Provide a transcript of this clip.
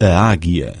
a águia.